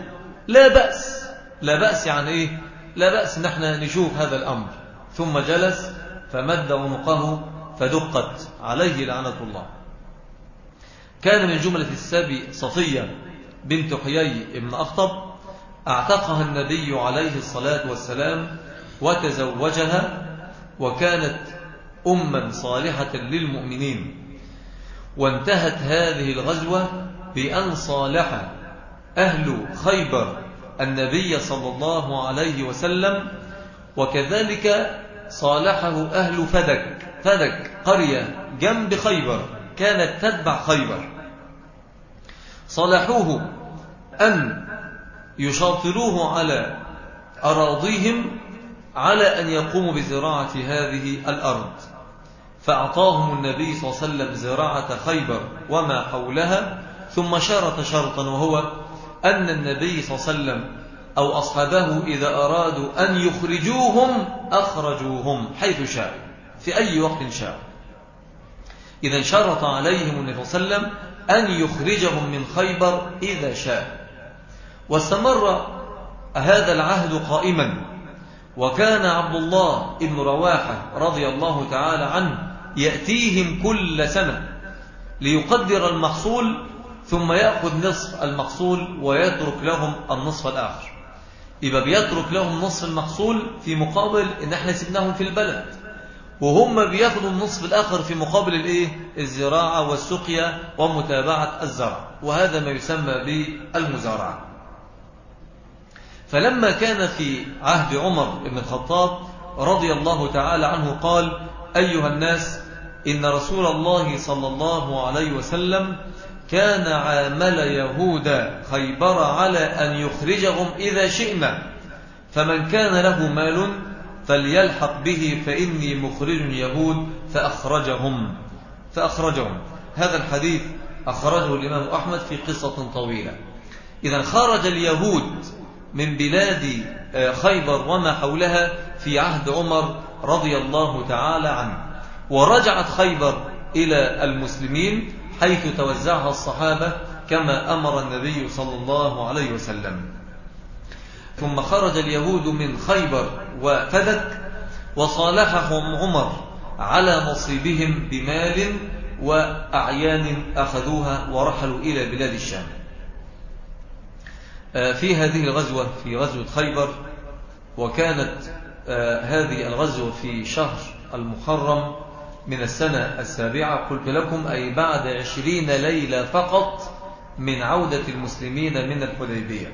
لا بأس لا بأس يعني إيه؟ لا بأس نحن نشوف هذا الأمر. ثم جلس فمد عنقه فدقت عليه لعنة الله. كان من جملة السبي صفية بنت حيي بن أخطب أعتقها النبي عليه الصلاة والسلام وتزوجها وكانت أما صالحة للمؤمنين وانتهت هذه الغزوة بأن صالح أهل خيبر النبي صلى الله عليه وسلم وكذلك صالحه أهل فدك فدك قرية جنب خيبر كانت تتبع خيبر. صالحوه أن يشاطروه على أراضيهم على أن يقوموا بزراعة هذه الأرض. فأعطاهم النبي صلى الله عليه وسلم زراعة خيبر وما حولها ثم شرط شرطا وهو أن النبي صلى الله عليه وسلم أو أصحابه إذا أرادوا أن يخرجوهم أخرجوهم حيث شاءوا في أي وقت شاءوا إذا شرط عليهم النبي صلى الله عليه وسلم أن يخرجهم من خيبر إذا شاء. واستمر هذا العهد قائما. وكان عبد الله بن رواحة رضي الله تعالى عنه يأتيهم كل سنة ليقدر المحصول ثم يأخذ نصف المحصول ويترك لهم النصف الآخر. يبقى بيترك لهم نصف المحصول في مقابل إن إحنا سبناهم في البلد. وهم بياخدوا النصف الآخر في مقابل الإيه؟ الزراعة والسقيا ومتابعة الزرع. وهذا ما يسمى بالمزارعة. فلما كان في عهد عمر بن الخطاب رضي الله تعالى عنه قال أيها الناس إن رسول الله صلى الله عليه وسلم كان عامل يهود خيبر على أن يخرجهم إذا شئنا. فمن كان له مال فليلحق به فإني مخرج يهود فأخرجهم. فأخرجهم. هذا الحديث أخرجه الإمام أحمد في قصة طويلة. إذا خرج اليهود من بلاد آه، خيبر وما حولها في عهد عمر رضي الله تعالى عنه. ورجعت خيبر إلى المسلمين حيث توزعها الصحابة كما أمر النبي صلى الله عليه وسلم. ثم خرج اليهود من خيبر وفدك وصالحهم عمر على نصيبهم بمال وأعيان أخذوها ورحلوا إلى بلاد الشام. آه، في هذه الغزوة في غزوة خيبر وكانت آه، هذه الغزوة في شهر المحرم من السنة السابعة قلت لكم أي بعد عشرين ليلة فقط من عودة المسلمين من الحديبية.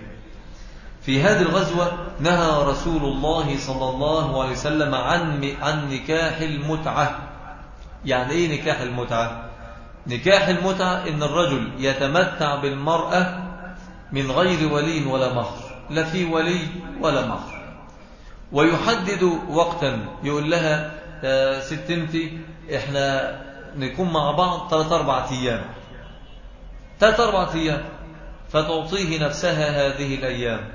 في هذه الغزوة نهى رسول الله صلى الله عليه وسلم عن عن نكاح المتعة. يعني إيه نكاح المتعة؟ نكاح المتعة إن الرجل يتمتع بالمرأة من غير ولي ولا مهر لا في ولي ولا مهر ويحدد وقتا يقول لها ست انت إحنا نكون مع بعض ثلاث أربع أيام. ثلاث أربع أيام. فتعطيه نفسها هذه الأيام.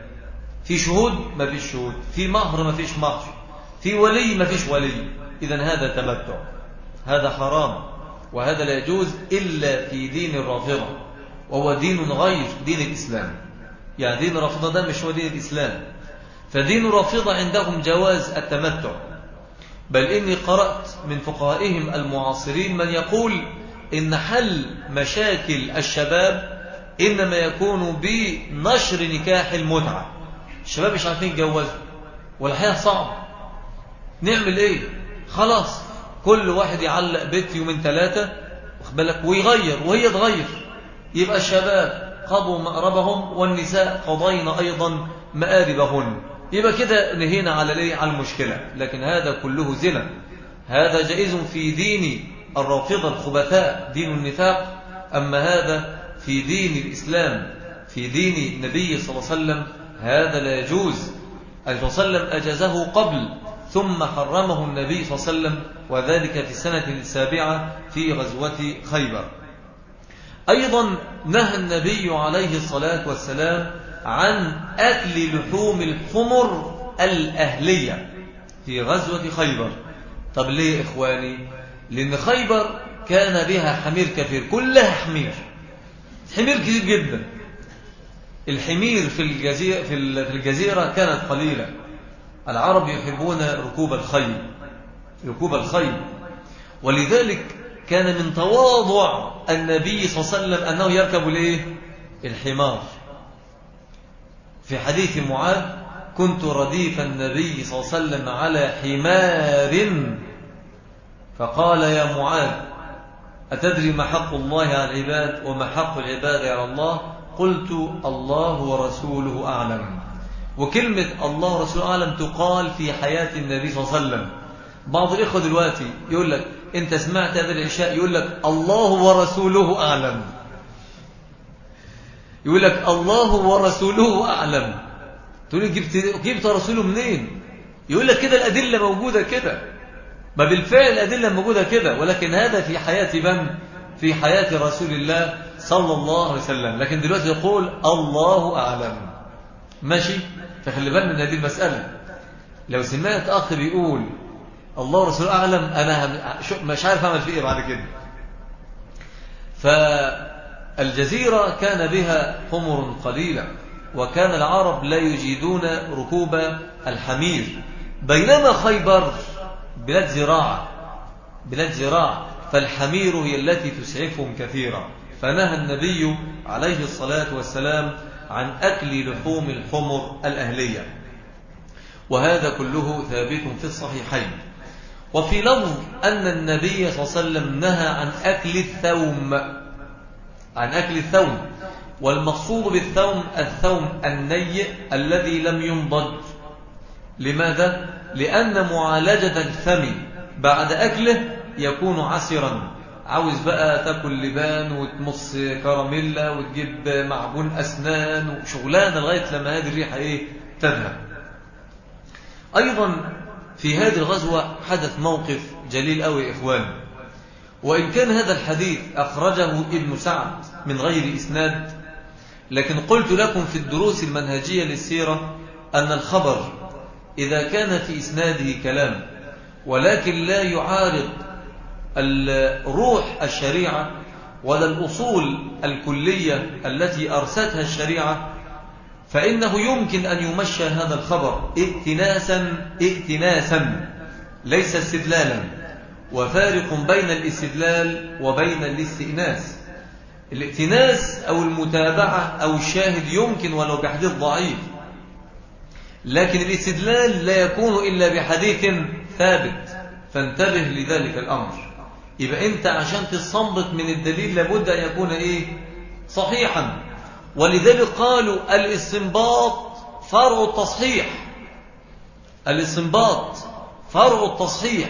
في شهود ما فيش شهود. في مهر ما فيش مهر. في ولي ما فيش ولي. اذا هذا تمتع. هذا حرام. وهذا لا يجوز إلا في دين الرافضة. وهو دين غير دين الإسلام. يعني دين الرافضة ده مش هو دين الإسلام. فدين الرافضة عندهم جواز التمتع. بل إني قرأت من فقهائهم المعاصرين من يقول إن حل مشاكل الشباب إنما يكون بنشر نكاح المتعة. الشباب مش عارفين يتجوزوا والحياة صعب نعمل إيه؟ خلاص كل واحد يعلق بيت يومين ثلاثة بالك؟ ويغير وهي تغير. يبقى الشباب قضوا مأربهم والنساء قضين أيضا مآربهن يبقى كده نهينا على ليه على المشكلة. لكن هذا كله زنا. هذا جائز في دين الرافضة الخبثاء دين النفاق. أما هذا في دين الإسلام في دين النبي صلى الله عليه وسلم هذا لا يجوز. النبي صلى الله عليه وسلم أجازه قبل ثم حرمه النبي صلى الله عليه وسلم وذلك في السنة السابعة في غزوة خيبر. أيضا نهى النبي عليه الصلاة والسلام عن أكل لحوم الحمر الأهلية في غزوة خيبر. طب ليه إخواني؟ لأن خيبر كان بها حمير كثير كلها حمير حمير كثير جدا. الحمير في الجزيرة, في الجزيرة كانت قليلة. العرب يحبون ركوب الخيل ركوب الخيل. ولذلك كان من تواضع النبي صلى الله عليه وسلم أنه يركب الحمار. في حديث معاذ كنت رديف النبي صلى الله عليه وسلم على حمار. فقال يا معاذ أتدري ما حق الله على العباد وما حق العباد على الله؟ قلت الله ورسوله أعلم. وكلمة الله ورسوله أعلم تقال في حياة النبي صلى الله عليه وسلم. بعض الإخوة دلوقتي يقول لك أنت سمعت هذا العشاء؟ يقول لك الله ورسوله أعلم. يقول لك الله ورسوله أعلم. تقول لي جبت, جبت رسوله منين؟ يقول لك كده الأدلة موجودة كده. ما بالفعل الأدلة موجودة كده. ولكن هذا في حياة من؟ في حياة رسول الله صلى الله عليه وسلم. لكن دلوقتي يقول الله أعلم. ماشي؟ فخلي بالنا من هذه المسألة. لو سمعت أخ بيقول الله ورسوله أعلم أنا مش عارف أعمل فيه إيه بعد كده. فالجزيرة كان بها حمر قليلة وكان العرب لا يجيدون ركوب الحمير. بينما خيبر بلاد زراعة بلاد زراعة فالحمير هي التي تسعفهم كثيرا. فنهى النبي عليه الصلاة والسلام عن أكل لحوم الحمر الأهلية. وهذا كله ثابت في الصحيحين. وفي لفظ أن النبي صلى الله عليه وسلم نهى عن أكل الثوم. عن أكل الثوم. والمقصود بالثوم الثوم النيء الذي لم ينضج. لماذا؟ لأن معالجة الفم بعد أكله يكون عسرا. عاوز بقى تاكل لبان وتمص كراميلا وتجيب معجون أسنان وشغلانة لغاية لما هذه الريحة إيه؟ تذهب. أيضا في هذه الغزوة حدث موقف جليل أوي إخوان. وإن كان هذا الحديث أخرجه ابن سعد من غير إسناد لكن قلت لكم في الدروس المنهجية للسيرة أن الخبر إذا كان في إسناده كلام ولكن لا يعارض روح الشريعة ولا الأصول الكلية التي أرستها الشريعة فإنه يمكن أن يمشى هذا الخبر ائتناسا ائتناسا ليس استدلالا. وفارق بين الاستدلال وبين الاستئناس. الائتناس أو المتابعة أو الشاهد يمكن ولو بحديث ضعيف لكن الاستدلال لا يكون إلا بحديث ثابت. فانتبه لذلك الأمر. يبقى أنت عشان تستنبط من الدليل لابد أن يكون إيه؟ صحيحا. ولذلك قالوا الاستنباط فرع التصحيح. الاستنباط فرع التصحيح.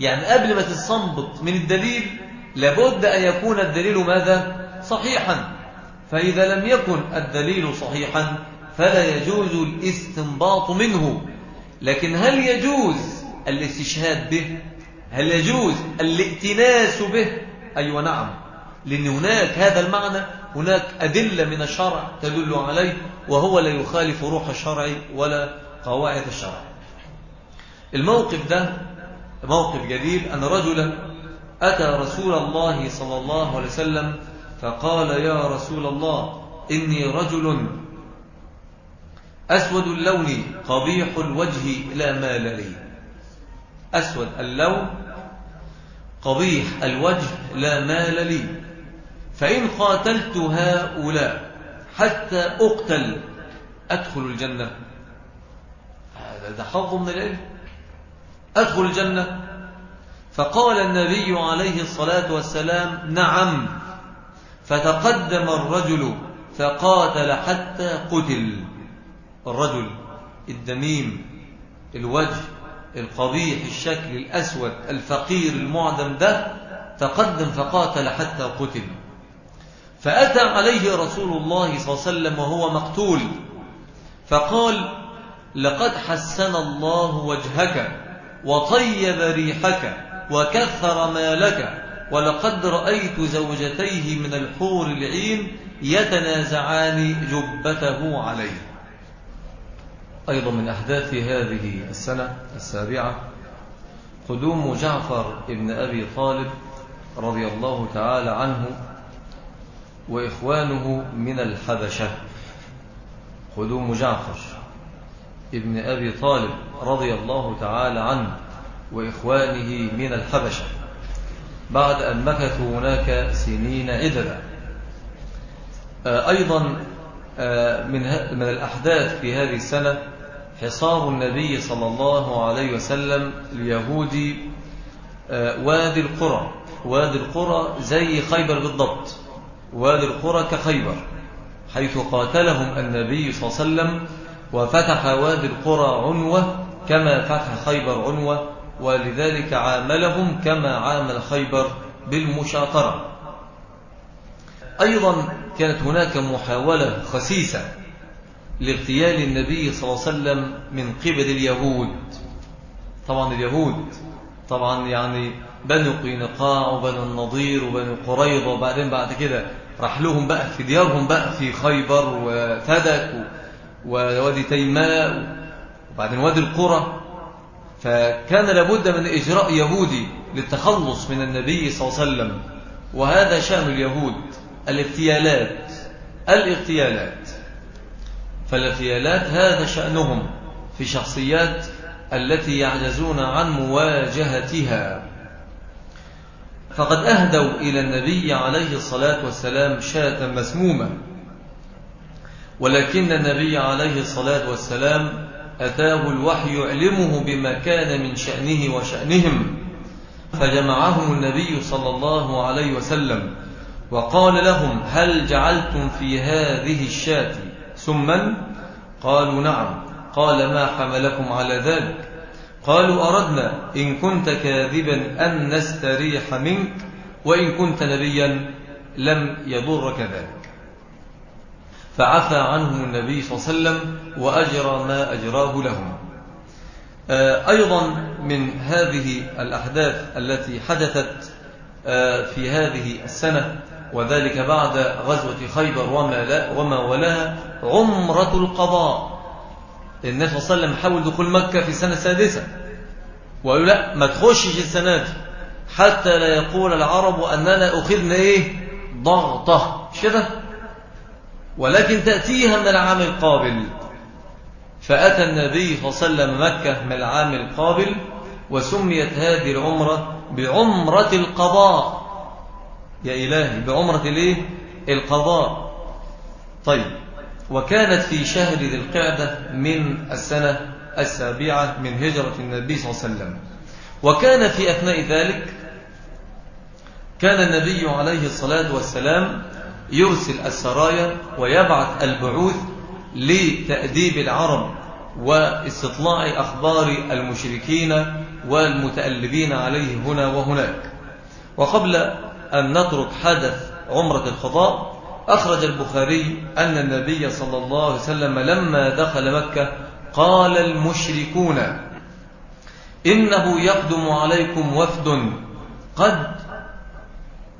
يعني قبل ما تستنبط من الدليل لابد أن يكون الدليل ماذا؟ صحيحا. فإذا لم يكن الدليل صحيحا فلا يجوز الاستنباط منه. لكن هل يجوز الاستشهاد به؟ هل يجوز الائتناس به؟ أيوة نعم. لأن هناك هذا المعنى هناك أدلة من الشرع تدل عليه وهو لا يخالف روح الشرع ولا قواعد الشرع. الموقف ده موقف جديد أن رجلا أتى رسول الله صلى الله عليه وسلم فقال يا رسول الله إني رجل أسود اللون قبيح الوجه لا مال لي أسود اللون قبيح الوجه لا مال لي فإن قاتلت هؤلاء حتى أقتل أدخل الجنة. هذا حظ من العلم. أدخل الجنة؟ فقال النبي عليه الصلاة والسلام نعم. فتقدم الرجل فقاتل حتى قتل. الرجل الدميم الوجه القبيح الشكل الأسود الفقير المعدم ده تقدم فقاتل حتى قتل. فأتى عليه رسول الله صلى الله عليه وسلم وهو مقتول. فقال لقد حسن الله وجهك. وطيب ريحك وكثر مالك ولقد رأيت زوجتيه من الحور العين يتنازعان جبته عليه. أيضا من أحداث هذه السنة السابعة قدوم جعفر ابن أبي طالب رضي الله تعالى عنه وإخوانه من الحبشة. قدوم جعفر. ابن أبي طالب رضي الله تعالى عنه وإخوانه من الحبشة. بعد أن مكثوا هناك سنين عددا. آه، أيضا آه، من من الأحداث في هذه السنة حصار النبي صلى الله عليه وسلم ليهود آه، وادي القرى. وادي القرى زي خيبر بالضبط. وادي القرى كخيبر حيث قاتلهم النبي صلى الله عليه وسلم وفتح وادي القرى عنوة كما فتح خيبر عنوة ولذلك عاملهم كما عامل خيبر بالمشاطرة. أيضا كانت هناك محاولة خسيسة لاغتيال النبي صلى الله عليه وسلم من قبل اليهود. طبعا اليهود طبعا يعني بنو قينقاع وبنو النضير وبنو قريضة وبعدين بعد كده راح لهم بقى في ديارهم بقى في خيبر وفدك ووادي تيماء وبعدين وادي القرى. فكان لابد من إجراء يهودي للتخلص من النبي صلى الله عليه وسلم. وهذا شأن اليهود. الاغتيالات. الاغتيالات. فالاغتيالات هذا شأنهم في شخصيات التي يعجزون عن مواجهتها. فقد أهدوا إلى النبي عليه الصلاة والسلام شاة مسمومة. ولكن النبي عليه الصلاة والسلام أتاه الوحي يعلمه بما كان من شأنه وشأنهم فجمعهم النبي صلى الله عليه وسلم وقال لهم هل جعلتم في هذه الشاة سما؟ قالوا نعم. قال ما حملكم على ذلك؟ قالوا أردنا إن كنت كاذبا أن نستريح منك وإن كنت نبيا لم يضرك ذلك. فعفى عنهم النبي صلى الله عليه وسلم وأجرى ما أجراه لهم. آه، أيضا من هذه الأحداث التي حدثت آه، في هذه السنة وذلك بعد غزوة خيبر وما, وما ولاها عمرة القضاء. النبي صلى الله عليه وسلم حاول دخول مكة في السنة السادسة وقالوا لا ما تخشش السنة دي. حتى لا يقول العرب أننا أخذنا إيه؟ ضغطة. مش كده؟ ولكن تأتيها من العام القابل. فأتى النبي صلى الله عليه وسلم مكة من العام القابل وسميت هذه العمرة بعمرة القضاء. يا إلهي بعمرة الإيه؟ القضاء. طيب وكانت في شهر ذي القعدة من السنة السابعة من هجرة النبي صلى الله عليه وسلم. وكان في أثناء ذلك كان النبي عليه الصلاة والسلام يرسل السرايا ويبعث البعوث لتأديب العرب واستطلاع أخبار المشركين والمتألبين عليه هنا وهناك. وقبل أن نترك حدث عمرة الخضاء أخرج البخاري أن النبي صلى الله عليه وسلم لما دخل مكة قال المشركون إنه يقدم عليكم وفد قد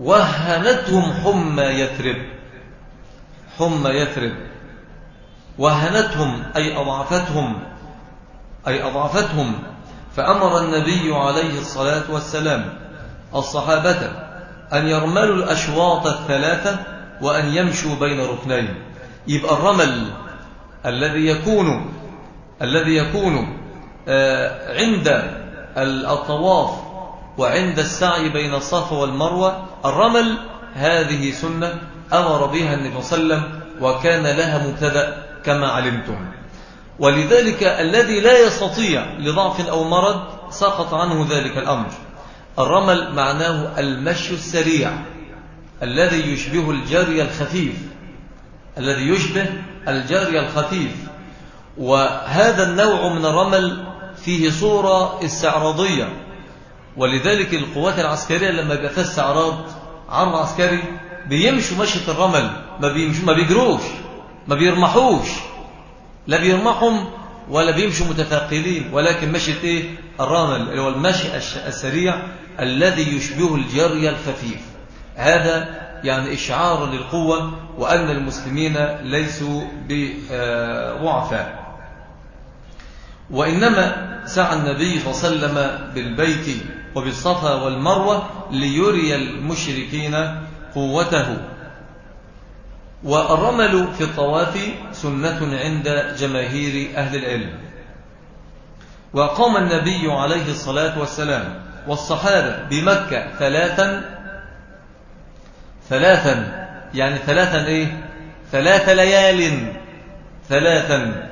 وهنتهم حمى يثرب. حمى يثرب. وهنتهم أي أضعفتهم أي أضعفتهم. فأمر النبي عليه الصلاة والسلام الصحابة أن يرملوا الأشواط الثلاثة وأن يمشوا بين ركنين. يبقى الرمل الذي يكون الذي يكون آه، عند الطواف وعند السعي بين الصفا والمروة الرمل هذه سنة أمر بها النبي صلى الله عليه وسلم وكان لها مبتدأ كما علمتم. ولذلك الذي لا يستطيع لضعف أو مرض سقط عنه ذلك الأمر. الرمل معناه المشي السريع الذي يشبه الجري الخفيف الذي يشبه الجري الخفيف. وهذا النوع من الرمل فيه صورة استعراضية. ولذلك القوات العسكرية لما يبقى فيها عرض عسكري بيمشوا مشية الرمل ما بيمشوا ما بيجروش ما بيرمحوش لا بيرمحهم ولا بيمشوا متثاقلين ولكن مشية إيه؟ الرمل اللي هو المشي السريع الذي يشبه الجري الخفيف. هذا يعني إشعار للقوة وأن المسلمين ليسوا بضعفاء. وإنما سعى النبي صلى الله عليه وسلم بالبيت وبالصفا والمروة ليري المشركين قوته. والرمل في الطواف سنة عند جماهير أهل العلم. وقام النبي عليه الصلاة والسلام والصحابة بمكة ثلاثا ثلاثا يعني ثلاثا إيه؟ ثلاث ليال ثلاثا.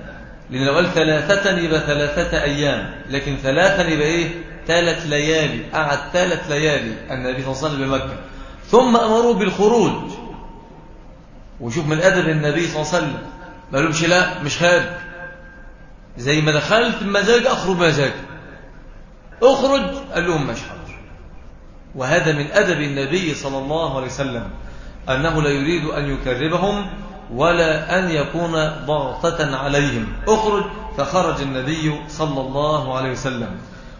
لأن لو قال ثلاثة يبقى ثلاثة أيام لكن ثلاثا يبقى إيه؟ ثلاث ليالي قعد ثلاث ليالي النبي صلى الله عليه وسلم بمكة. ثم أمروه بالخروج. وشوف من أدب النبي صلى الله عليه وسلم. ما لهمش لا مش خارج. زي ما دخلت بمزاج أخرج بمزاج أخرج قال لهم مش حاضر وهذا من أدب النبي صلى الله عليه وسلم. أنه لا يريد أن يكربهم ولا أن يكون ضغطة عليهم. أخرج فخرج النبي صلى الله عليه وسلم.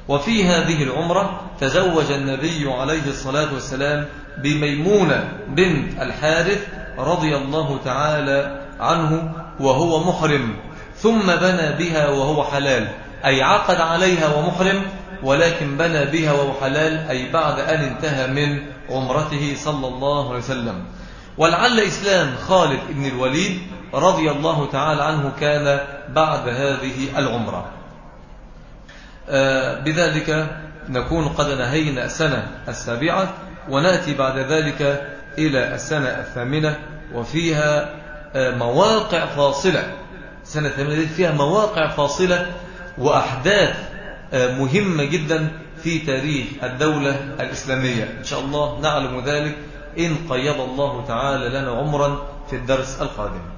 وفي هذه العمرة تزوج النبي عليه الصلاة والسلام بميمونة بنت الحارث رضي الله تعالى عنه وهو محرم ثم بنى بها وهو حلال. أي عقد عليها ومحرم ولكن بنى بها وهو حلال أي بعد أن انتهى من عمرته صلى الله عليه وسلم. ولعل إسلام خالد بن الوليد رضي الله تعالى عنه كان بعد هذه العمرة. آه، بذلك نكون قد نهينا السنة السابعة ونأتي بعد ذلك إلى السنة الثامنة وفيها آه، مواقع فاصلة. سنة الثامنة فيها مواقع فاصلة وأحداث آه، مهمة جدا في تاريخ الدولة الإسلامية. إن شاء الله نعلم ذلك إن قيض الله تعالى لنا عمرا في الدرس القادم.